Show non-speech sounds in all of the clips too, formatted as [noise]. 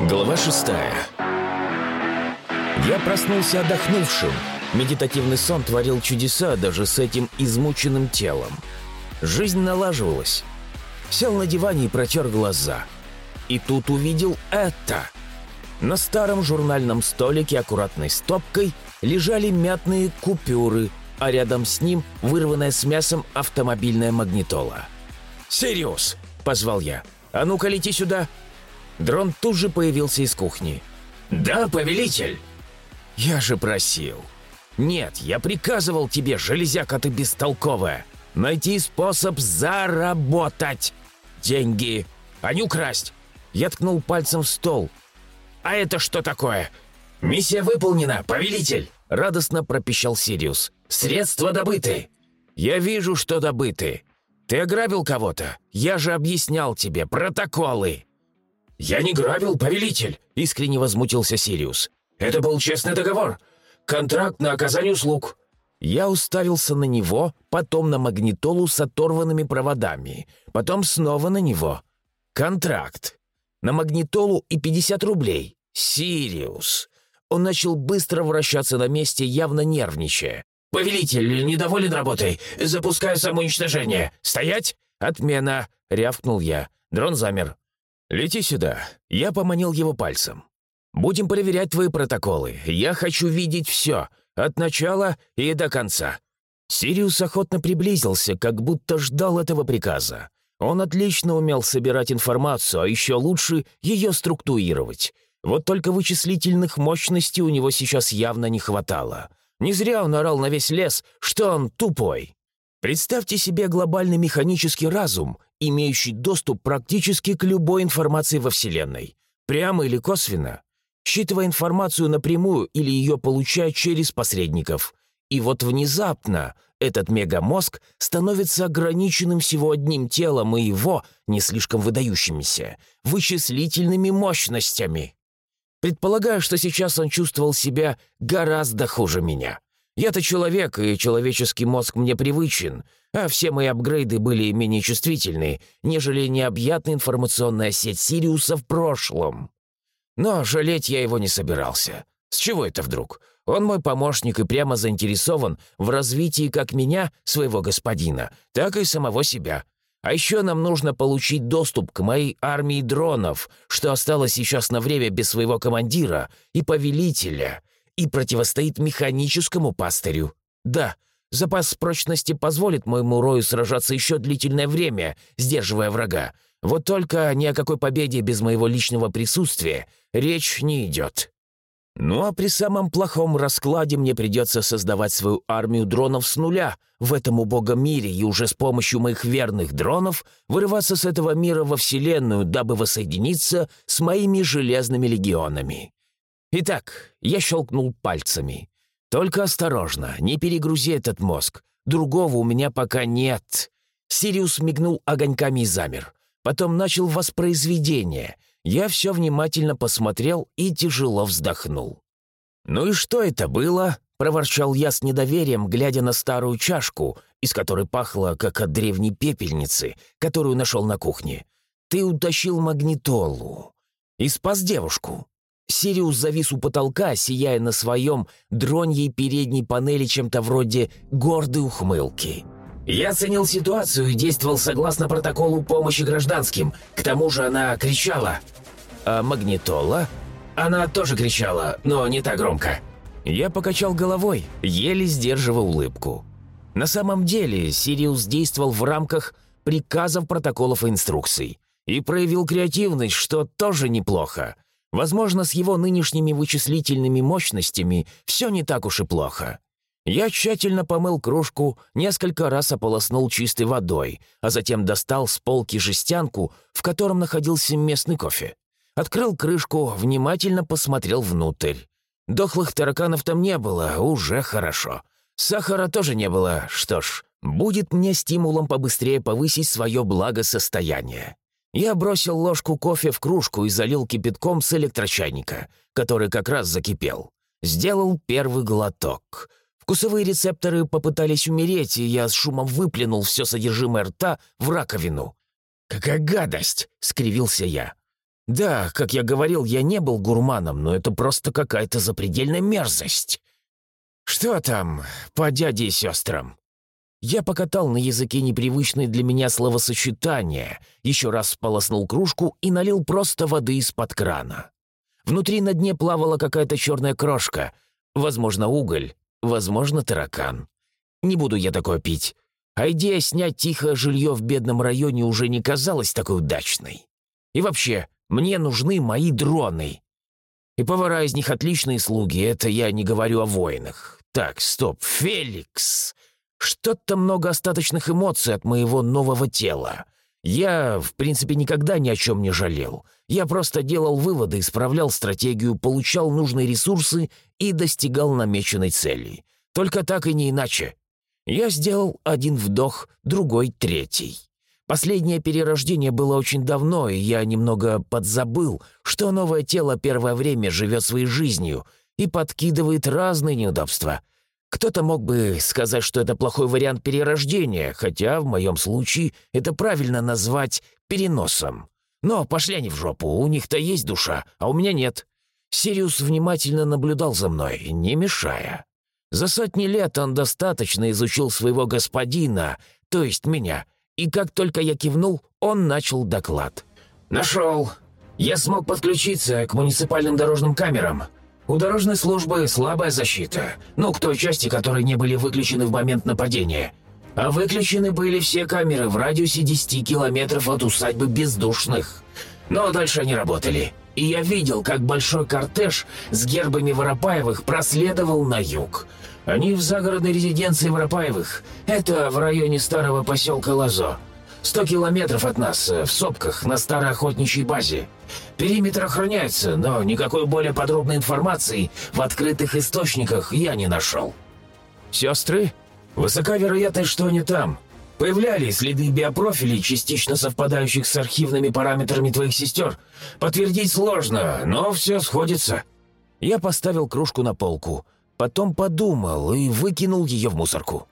Глава шестая. Я проснулся отдохнувшим. Медитативный сон творил чудеса даже с этим измученным телом. Жизнь налаживалась. Сел на диване и протер глаза. И тут увидел это. На старом журнальном столике аккуратной стопкой лежали мятные купюры, а рядом с ним вырванная с мясом автомобильная магнитола. «Сириус!» — позвал я. «А ну-ка, лети сюда!» Дрон тут же появился из кухни. «Да, повелитель!» «Я же просил!» «Нет, я приказывал тебе, железяка ты бестолковая, найти способ заработать деньги, а не украсть!» Я ткнул пальцем в стол. «А это что такое?» «Миссия выполнена, повелитель!» — радостно пропищал Сириус. «Средства добыты!» «Я вижу, что добыты. Ты ограбил кого-то? Я же объяснял тебе протоколы!» «Я не грабил, повелитель!» — искренне возмутился Сириус. «Это был честный договор. Контракт на оказание услуг». Я уставился на него, потом на магнитолу с оторванными проводами, потом снова на него. Контракт. На магнитолу и 50 рублей. Сириус. Он начал быстро вращаться на месте, явно нервничая. «Повелитель, недоволен работой. Запускаю самоуничтожение. Стоять!» «Отмена!» — рявкнул я. Дрон замер. «Лети сюда». Я поманил его пальцем. «Будем проверять твои протоколы. Я хочу видеть все, от начала и до конца». Сириус охотно приблизился, как будто ждал этого приказа. Он отлично умел собирать информацию, а еще лучше ее структурировать. Вот только вычислительных мощностей у него сейчас явно не хватало. Не зря он орал на весь лес, что он тупой. Представьте себе глобальный механический разум, имеющий доступ практически к любой информации во Вселенной, прямо или косвенно, считывая информацию напрямую или ее получая через посредников. И вот внезапно этот мегамозг становится ограниченным всего одним телом и его, не слишком выдающимися, вычислительными мощностями. Предполагаю, что сейчас он чувствовал себя гораздо хуже меня. Я-то человек, и человеческий мозг мне привычен, а все мои апгрейды были менее чувствительны, нежели необъятная информационная сеть Сириуса в прошлом. Но жалеть я его не собирался. С чего это вдруг? Он мой помощник и прямо заинтересован в развитии как меня, своего господина, так и самого себя. А еще нам нужно получить доступ к моей армии дронов, что осталось сейчас на время без своего командира и повелителя, и противостоит механическому пастырю. Да, запас прочности позволит моему рою сражаться еще длительное время, сдерживая врага. Вот только ни о какой победе без моего личного присутствия речь не идет. Ну а при самом плохом раскладе мне придется создавать свою армию дронов с нуля в этом убогом мире и уже с помощью моих верных дронов вырываться с этого мира во Вселенную, дабы воссоединиться с моими железными легионами. Итак, я щелкнул пальцами. Только осторожно, не перегрузи этот мозг. Другого у меня пока нет. Сириус мигнул огоньками и замер. Потом начал воспроизведение. Я все внимательно посмотрел и тяжело вздохнул. «Ну и что это было?» — проворчал я с недоверием, глядя на старую чашку, из которой пахло, как от древней пепельницы, которую нашел на кухне. «Ты утащил магнитолу и спас девушку. Сириус завис у потолка, сияя на своем дроньей передней панели чем-то вроде гордой ухмылки. «Я оценил ситуацию и действовал согласно протоколу помощи гражданским. К тому же она кричала». «А магнитола?» «Она тоже кричала, но не так громко». Я покачал головой, еле сдерживая улыбку. На самом деле Сириус действовал в рамках приказов, протоколов и инструкций. И проявил креативность, что тоже неплохо. Возможно, с его нынешними вычислительными мощностями все не так уж и плохо. Я тщательно помыл кружку, несколько раз ополоснул чистой водой, а затем достал с полки жестянку, в котором находился местный кофе. Открыл крышку, внимательно посмотрел внутрь. Дохлых тараканов там не было, уже хорошо. Сахара тоже не было, что ж, будет мне стимулом побыстрее повысить свое благосостояние. Я бросил ложку кофе в кружку и залил кипятком с электрочайника, который как раз закипел. Сделал первый глоток. Вкусовые рецепторы попытались умереть, и я с шумом выплюнул все содержимое рта в раковину. «Какая гадость!» — скривился я. Да, как я говорил, я не был гурманом, но это просто какая-то запредельная мерзость. Что там по дяде и сестрам? Я покатал на языке непривычное для меня словосочетание, еще раз сполоснул кружку и налил просто воды из-под крана. Внутри на дне плавала какая-то черная крошка. Возможно, уголь, возможно, таракан. Не буду я такое пить. А идея снять тихое жилье в бедном районе уже не казалась такой удачной. И вообще, мне нужны мои дроны. И повара из них отличные слуги, это я не говорю о воинах. Так, стоп, Феликс. Что-то много остаточных эмоций от моего нового тела. Я, в принципе, никогда ни о чем не жалел. Я просто делал выводы, исправлял стратегию, получал нужные ресурсы и достигал намеченной цели. Только так и не иначе. Я сделал один вдох, другой — третий. Последнее перерождение было очень давно, и я немного подзабыл, что новое тело первое время живет своей жизнью и подкидывает разные неудобства — кто-то мог бы сказать, что это плохой вариант перерождения, хотя в моем случае это правильно назвать переносом. Но пошли они в жопу, у них-то есть душа, а у меня нет. Сириус внимательно наблюдал за мной, не мешая. За сотни лет он достаточно изучил своего господина, то есть меня, и как только я кивнул, он начал доклад. «Нашел. Я смог подключиться к муниципальным дорожным камерам. У дорожной службы слабая защита, ну, к той части, которые не были выключены в момент нападения. А выключены были все камеры в радиусе 10 километров от усадьбы бездушных. Но дальше они работали. И я видел, как большой кортеж с гербами Воропаевых проследовал на юг. Они в загородной резиденции Воропаевых. Это в районе старого поселка Лазо. Сто километров от нас, э, в сопках, на старой охотничьей базе. Периметр охраняется, но никакой более подробной информации в открытых источниках я не нашел. Сестры? Высока вероятность, что они там. Появлялись следы биопрофилей, частично совпадающих с архивными параметрами твоих сестер. Подтвердить сложно, но все сходится. Я поставил кружку на полку, потом подумал и выкинул ее в мусорку.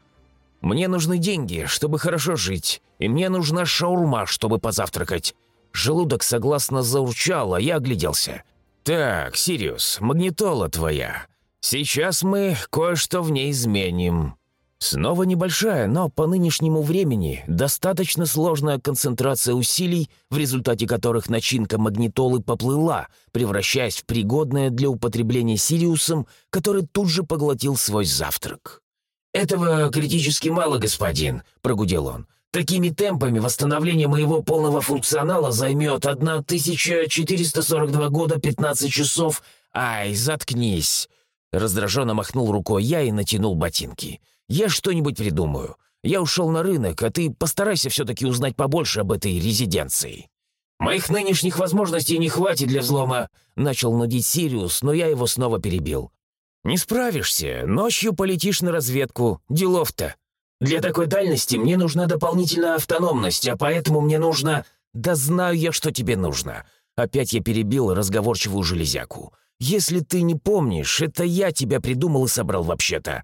Мне нужны деньги, чтобы хорошо жить, и мне нужна шаурма, чтобы позавтракать. Желудок согласно заурчал, а я огляделся. «Так, Сириус, магнитола твоя. Сейчас мы кое-что в ней изменим». Снова небольшая, но по нынешнему времени достаточно сложная концентрация усилий, в результате которых начинка магнитолы поплыла, превращаясь в пригодное для употребления Сириусом, который тут же поглотил свой завтрак. «Этого критически мало, господин», — прогудел он. «Такими темпами восстановление моего полного функционала займет 1442 года 15 часов». «Ай, заткнись!» Раздраженно махнул рукой я и натянул ботинки. «Я что-нибудь придумаю. Я ушел на рынок, а ты постарайся все-таки узнать побольше об этой резиденции». «Моих нынешних возможностей не хватит для взлома», — начал нудить Сириус, но я его снова перебил. «Не справишься. Ночью полетишь на разведку. Делов-то». «Для такой дальности мне нужна дополнительная автономность, а поэтому мне нужно...» «Да знаю я, что тебе нужно». Опять я перебил разговорчивую железяку. «Если ты не помнишь, это я тебя придумал и собрал вообще-то».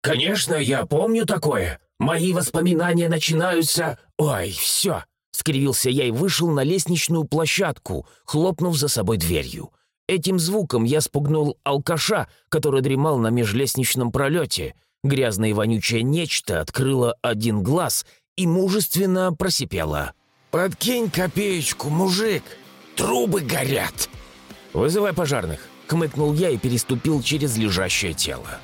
«Конечно, я помню такое. Мои воспоминания начинаются...» «Ой, все!» — скривился я и вышел на лестничную площадку, хлопнув за собой дверью. Этим звуком я спугнул алкаша, который дремал на межлестничном пролете. Грязное и вонючее нечто открыло один глаз и мужественно просипело. «Подкинь копеечку, мужик! Трубы горят!» «Вызывай пожарных!» — хмыкнул я и переступил через лежащее тело.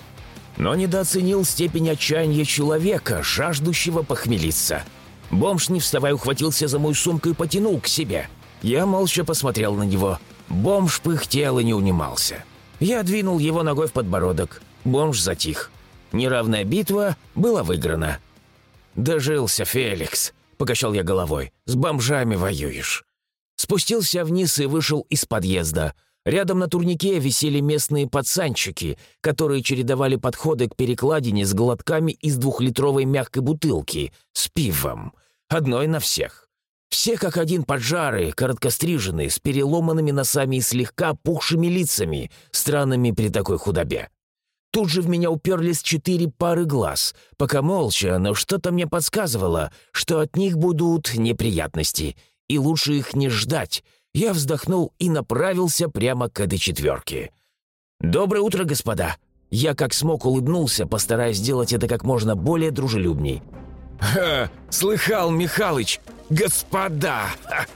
Но недооценил степень отчаяния человека, жаждущего похмелиться. Бомж, не вставая, ухватился за мою сумку и потянул к себе. Я молча посмотрел на него — Бомж пыхтел и не унимался. Я двинул его ногой в подбородок. Бомж затих. Неравная битва была выиграна. «Дожился, Феликс», — покачал я головой. «С бомжами воюешь». Спустился вниз и вышел из подъезда. Рядом на турнике висели местные пацанчики, которые чередовали подходы к перекладине с глотками из двухлитровой мягкой бутылки с пивом. Одной на всех. Все как один поджары, короткостриженные, с переломанными носами и слегка пухшими лицами, странными при такой худобе. Тут же в меня уперлись четыре пары глаз, пока молча, но что-то мне подсказывало, что от них будут неприятности, и лучше их не ждать. Я вздохнул и направился прямо к этой четверке. «Доброе утро, господа!» Я как смог улыбнулся, постараясь сделать это как можно более дружелюбней. «Ха! Слыхал, Михалыч! Господа!» [laughs]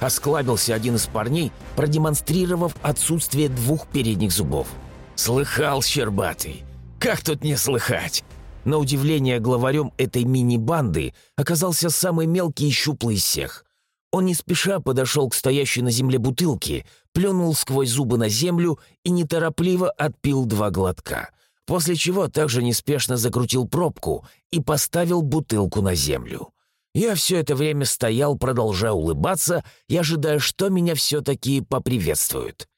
Осклабился один из парней, продемонстрировав отсутствие двух передних зубов. «Слыхал, Щербатый! Как тут не слыхать?» На удивление главарем этой мини-банды оказался самый мелкий и щуплый из всех. Он не спеша подошел к стоящей на земле бутылке, плюнул сквозь зубы на землю и неторопливо отпил два глотка, после чего также неспешно закрутил пробку и поставил бутылку на землю. Я все это время стоял, продолжая улыбаться и ожидая, что меня все-таки поприветствуют.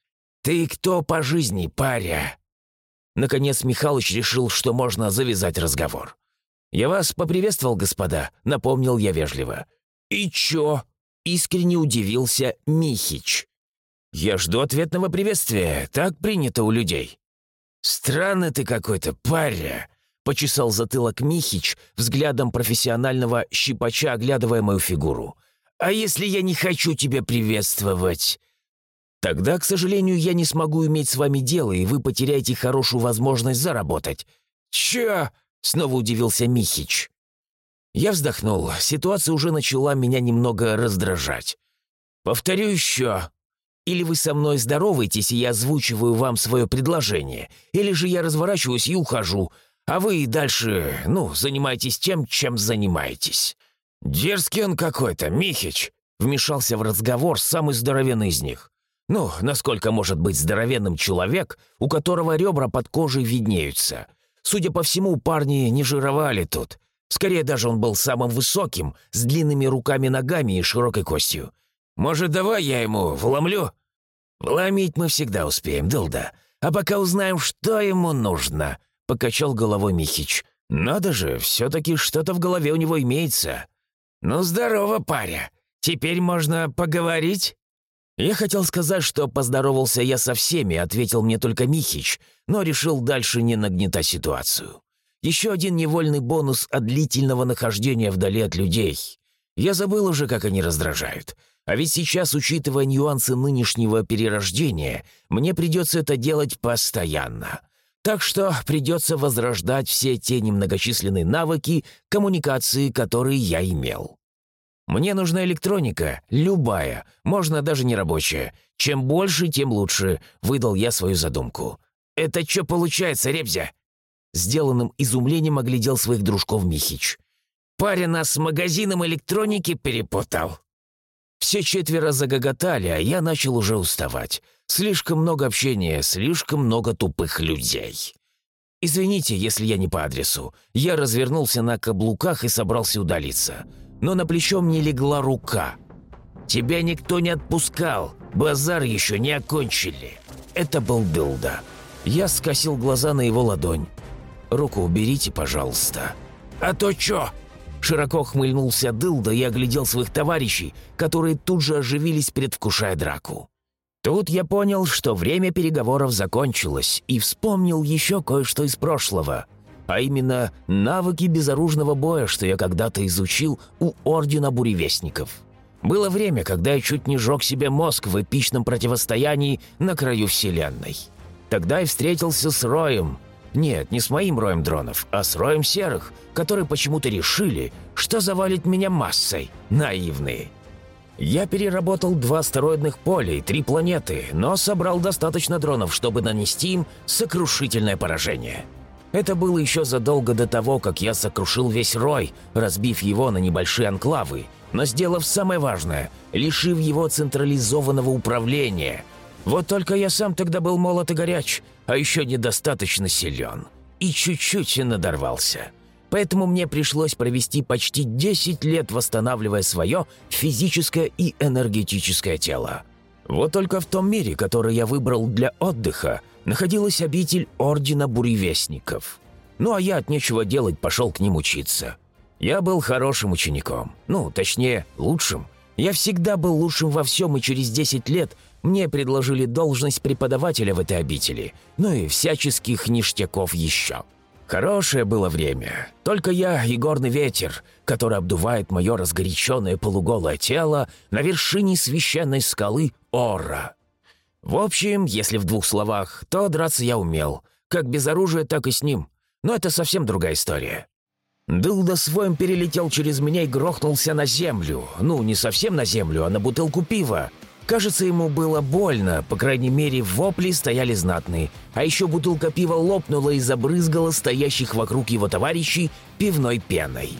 «Ты кто по жизни, паря?» Наконец Михалыч решил, что можно завязать разговор. «Я вас поприветствовал, господа», — напомнил я вежливо. «И чё?» — искренне удивился Михич. «Я жду ответного приветствия, так принято у людей». «Странный ты какой-то, паря», — почесал затылок Михич, взглядом профессионального щипача, оглядывая мою фигуру. «А если я не хочу тебя приветствовать?» Тогда, к сожалению, я не смогу иметь с вами дело, и вы потеряете хорошую возможность заработать». «Чё?» — снова удивился Михич. Я вздохнул. Ситуация уже начала меня немного раздражать. «Повторю еще. Или вы со мной здороваетесь, и я озвучиваю вам свое предложение, или же я разворачиваюсь и ухожу, а вы и дальше, ну, занимаетесь тем, чем занимаетесь». «Дерзкий он какой-то, Михич!» — вмешался в разговор самый здоровенный из них. Ну, насколько может быть здоровенным человек, у которого ребра под кожей виднеются. Судя по всему, парни не жировали тут. Скорее даже он был самым высоким, с длинными руками-ногами и широкой костью. Может, давай я ему вломлю? Вломить мы всегда успеем, Дылда. А пока узнаем, что ему нужно, — покачал головой Михич. Надо же, все-таки что-то в голове у него имеется. Ну, здорово, паря. Теперь можно поговорить? Я хотел сказать, что поздоровался я со всеми, ответил мне только Михич, но решил дальше не нагнетать ситуацию. Еще один невольный бонус от длительного нахождения вдали от людей. Я забыл уже, как они раздражают. А ведь сейчас, учитывая нюансы нынешнего перерождения, мне придется это делать постоянно. Так что придется возрождать все те немногочисленные навыки коммуникации, которые я имел. Мне нужна электроника, любая, можно даже не рабочая. Чем больше, тем лучше», — выдал я свою задумку. «Это что получается, Ребзя?» Сделанным изумлением оглядел своих дружков Михич. «Паря нас с магазином электроники перепутал». Все четверо загоготали, а я начал уже уставать. Слишком много общения, слишком много тупых людей. «Извините, если я не по адресу». Я развернулся на каблуках и собрался удалиться но на плечо мне легла рука. «Тебя никто не отпускал, базар еще не окончили». Это был Дылда. Я скосил глаза на его ладонь. «Руку уберите, пожалуйста». «А то чё?» Широко хмыльнулся Дылда и оглядел своих товарищей, которые тут же оживились, предвкушая драку. Тут я понял, что время переговоров закончилось, и вспомнил еще кое-что из прошлого а именно навыки безоружного боя, что я когда-то изучил у Ордена Буревестников. Было время, когда я чуть не жег себе мозг в эпичном противостоянии на краю Вселенной. Тогда я встретился с Роем. Нет, не с моим Роем дронов, а с Роем Серых, которые почему-то решили, что завалит меня массой. Наивные. Я переработал два астероидных поля и три планеты, но собрал достаточно дронов, чтобы нанести им сокрушительное поражение. Это было еще задолго до того, как я сокрушил весь рой, разбив его на небольшие анклавы, но сделав самое важное, лишив его централизованного управления. Вот только я сам тогда был молод и горяч, а еще недостаточно силен. И чуть-чуть надорвался. Поэтому мне пришлось провести почти 10 лет, восстанавливая свое физическое и энергетическое тело. Вот только в том мире, который я выбрал для отдыха, находилась обитель Ордена Буревестников. Ну а я от нечего делать пошел к ним учиться. Я был хорошим учеником. Ну, точнее, лучшим. Я всегда был лучшим во всем, и через 10 лет мне предложили должность преподавателя в этой обители, ну и всяческих ништяков еще. Хорошее было время. Только я и горный ветер, который обдувает мое разгоряченное полуголое тело на вершине священной скалы Ора. В общем, если в двух словах, то драться я умел. Как без оружия, так и с ним. Но это совсем другая история. Дылда своим перелетел через меня и грохнулся на землю. Ну, не совсем на землю, а на бутылку пива. Кажется, ему было больно, по крайней мере, вопли стояли знатные. А еще бутылка пива лопнула и забрызгала стоящих вокруг его товарищей пивной пеной.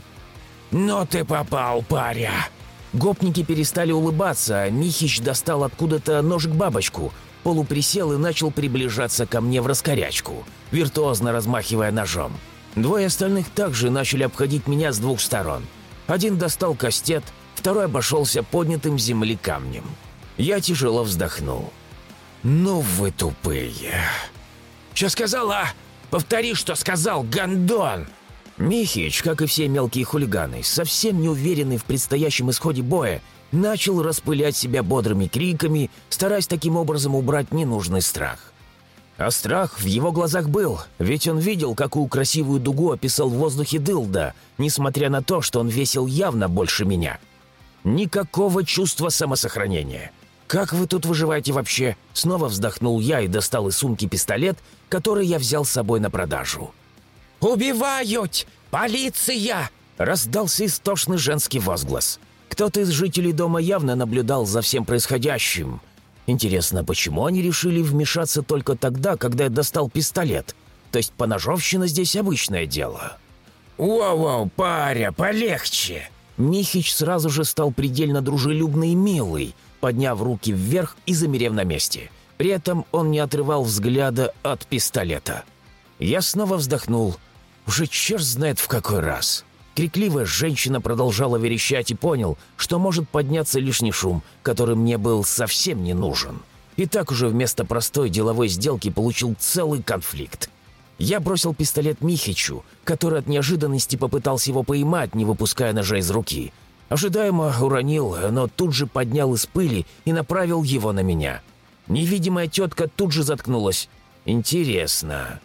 «Ну ты попал, паря!» Гопники перестали улыбаться, а Михич достал откуда-то ножик-бабочку, полуприсел и начал приближаться ко мне в раскорячку, виртуозно размахивая ножом. Двое остальных также начали обходить меня с двух сторон. Один достал кастет, второй обошелся поднятым земли камнем. Я тяжело вздохнул. «Ну вы тупые!» «Что сказала? Повтори, что сказал, гандон!» Михич, как и все мелкие хулиганы, совсем не уверенный в предстоящем исходе боя, начал распылять себя бодрыми криками, стараясь таким образом убрать ненужный страх. А страх в его глазах был, ведь он видел, какую красивую дугу описал в воздухе Дылда, несмотря на то, что он весил явно больше меня. Никакого чувства самосохранения. «Как вы тут выживаете вообще?» Снова вздохнул я и достал из сумки пистолет, который я взял с собой на продажу. «Убивают! Полиция!» Раздался истошный женский возглас. Кто-то из жителей дома явно наблюдал за всем происходящим. Интересно, почему они решили вмешаться только тогда, когда я достал пистолет? То есть поножовщина здесь обычное дело. «Воу-воу, паря, полегче!» Михич сразу же стал предельно дружелюбный и милый, подняв руки вверх и замерев на месте. При этом он не отрывал взгляда от пистолета. Я снова вздохнул. Уже черт знает в какой раз. Крикливая женщина продолжала верещать и понял, что может подняться лишний шум, который мне был совсем не нужен. И так уже вместо простой деловой сделки получил целый конфликт. Я бросил пистолет Михичу, который от неожиданности попытался его поймать, не выпуская ножа из руки. Ожидаемо уронил, но тут же поднял из пыли и направил его на меня. Невидимая тетка тут же заткнулась. «Интересно,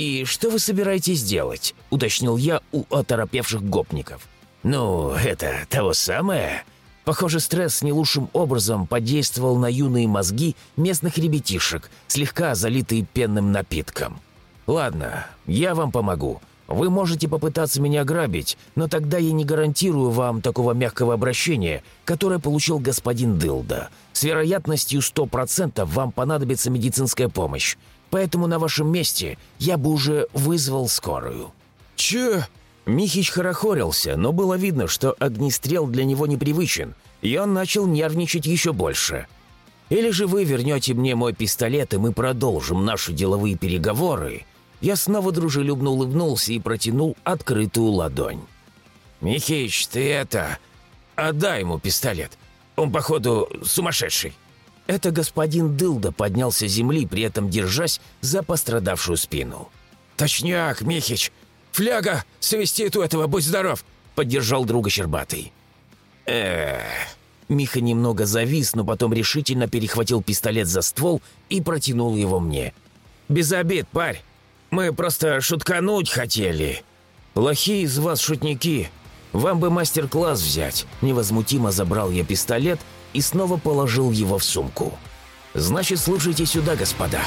«И что вы собираетесь делать?» – уточнил я у оторопевших гопников. «Ну, это того самое». Похоже, стресс не лучшим образом подействовал на юные мозги местных ребятишек, слегка залитые пенным напитком. «Ладно, я вам помогу. Вы можете попытаться меня грабить, но тогда я не гарантирую вам такого мягкого обращения, которое получил господин Дылда. С вероятностью 100% вам понадобится медицинская помощь поэтому на вашем месте я бы уже вызвал скорую». «Чё?» Михич хорохорился, но было видно, что огнестрел для него непривычен, и он начал нервничать еще больше. «Или же вы вернете мне мой пистолет, и мы продолжим наши деловые переговоры?» Я снова дружелюбно улыбнулся и протянул открытую ладонь. «Михич, ты это... Отдай ему пистолет. Он, походу, сумасшедший». Это господин Дылда поднялся с земли, при этом держась за пострадавшую спину. «Точняк, Михич! Фляга свистит у этого, будь здоров!» — поддержал друга Щербатый. Эх... Миха немного завис, но потом решительно перехватил пистолет за ствол и протянул его мне. «Без обид, парь. Мы просто шуткануть хотели. Плохие из вас шутники. Вам бы мастер-класс взять». Невозмутимо забрал я пистолет и снова положил его в сумку. «Значит, слушайте сюда, господа.